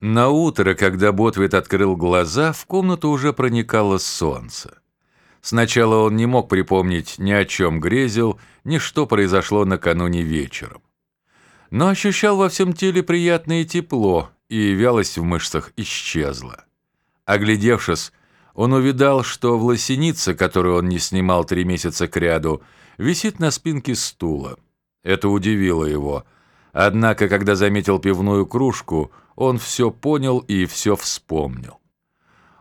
На утро, когда Ботвит открыл глаза, в комнату уже проникало солнце. Сначала он не мог припомнить ни о чем грезил, ни что произошло накануне вечером. Но ощущал во всем теле приятное тепло, и вялость в мышцах исчезла. Оглядевшись, он увидал, что в лосенице, которую он не снимал три месяца кряду, висит на спинке стула. Это удивило его. Однако, когда заметил пивную кружку, он все понял и все вспомнил.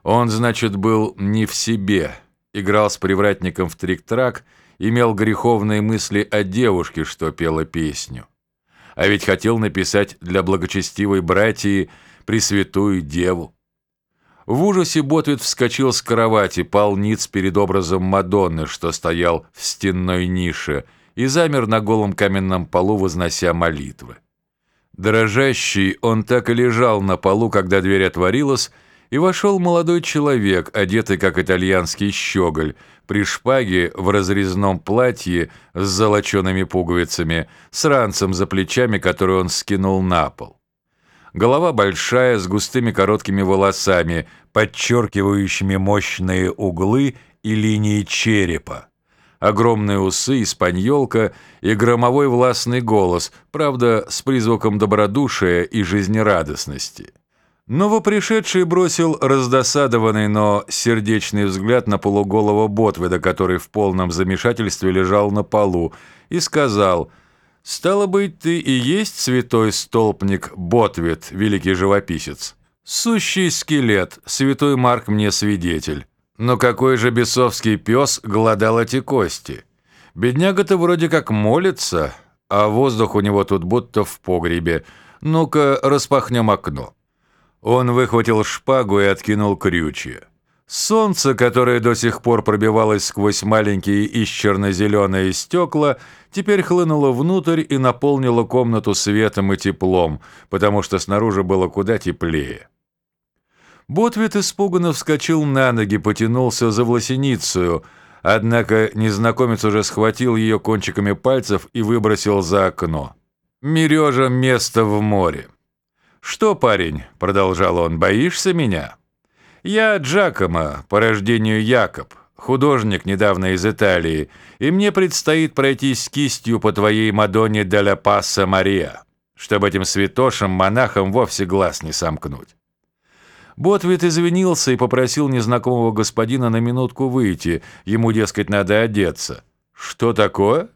Он, значит, был не в себе, играл с привратником в трик-трак, имел греховные мысли о девушке, что пела песню. А ведь хотел написать для благочестивой братьи Пресвятую Деву. В ужасе Ботвит вскочил с кровати, пал ниц перед образом Мадонны, что стоял в стенной нише, и замер на голом каменном полу, вознося молитвы. Дрожащий, он так и лежал на полу, когда дверь отворилась, и вошел молодой человек, одетый как итальянский щеголь, при шпаге в разрезном платье с золочеными пуговицами, с ранцем за плечами, который он скинул на пол. Голова большая, с густыми короткими волосами, подчеркивающими мощные углы и линии черепа огромные усы, испаньолка и громовой властный голос, правда, с призвуком добродушия и жизнерадостности. Новопришедший бросил раздосадованный, но сердечный взгляд на полуголого Ботведа, который в полном замешательстве лежал на полу, и сказал «Стало быть, ты и есть святой столпник Ботвед, великий живописец? Сущий скелет, святой Марк мне свидетель». Но какой же бесовский пес голодал эти кости? Бедняга-то вроде как молится, а воздух у него тут будто в погребе. Ну-ка, распахнем окно. Он выхватил шпагу и откинул крючья. Солнце, которое до сих пор пробивалось сквозь маленькие и черно-зеленые стекла, теперь хлынуло внутрь и наполнило комнату светом и теплом, потому что снаружи было куда теплее. Ботвит испуганно вскочил на ноги, потянулся за власеницию, однако незнакомец уже схватил ее кончиками пальцев и выбросил за окно. «Мережа место в море». «Что, парень?» — продолжал он. «Боишься меня?» «Я Джакомо, по рождению Якоб, художник недавно из Италии, и мне предстоит пройтись кистью по твоей Мадонне де ла Пасса Мария, чтобы этим святошам-монахам вовсе глаз не сомкнуть». Ботвит извинился и попросил незнакомого господина на минутку выйти, ему, дескать, надо одеться. «Что такое?»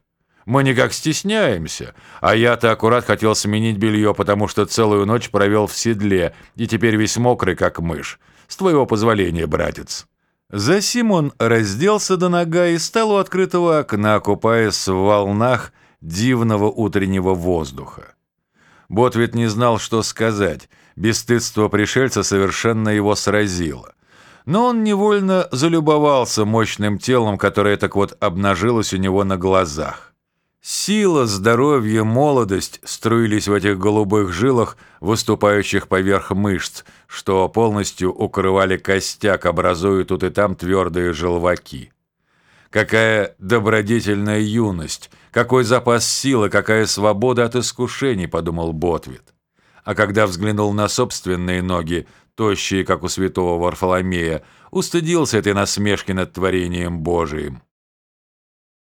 «Мы никак стесняемся, а я-то аккурат хотел сменить белье, потому что целую ночь провел в седле и теперь весь мокрый, как мышь. С твоего позволения, братец». Засим он разделся до нога и стал у открытого окна, купаясь в волнах дивного утреннего воздуха. Ботвит не знал, что сказать. Бесстыдство пришельца совершенно его сразило. Но он невольно залюбовался мощным телом, которое так вот обнажилось у него на глазах. Сила, здоровье, молодость струились в этих голубых жилах, выступающих поверх мышц, что полностью укрывали костяк, образуя тут и там твердые желваки. Какая добродетельная юность, какой запас силы, какая свобода от искушений, подумал Ботвит. А когда взглянул на собственные ноги, тощие, как у святого Варфоломея, устыдился этой насмешки над творением Божиим.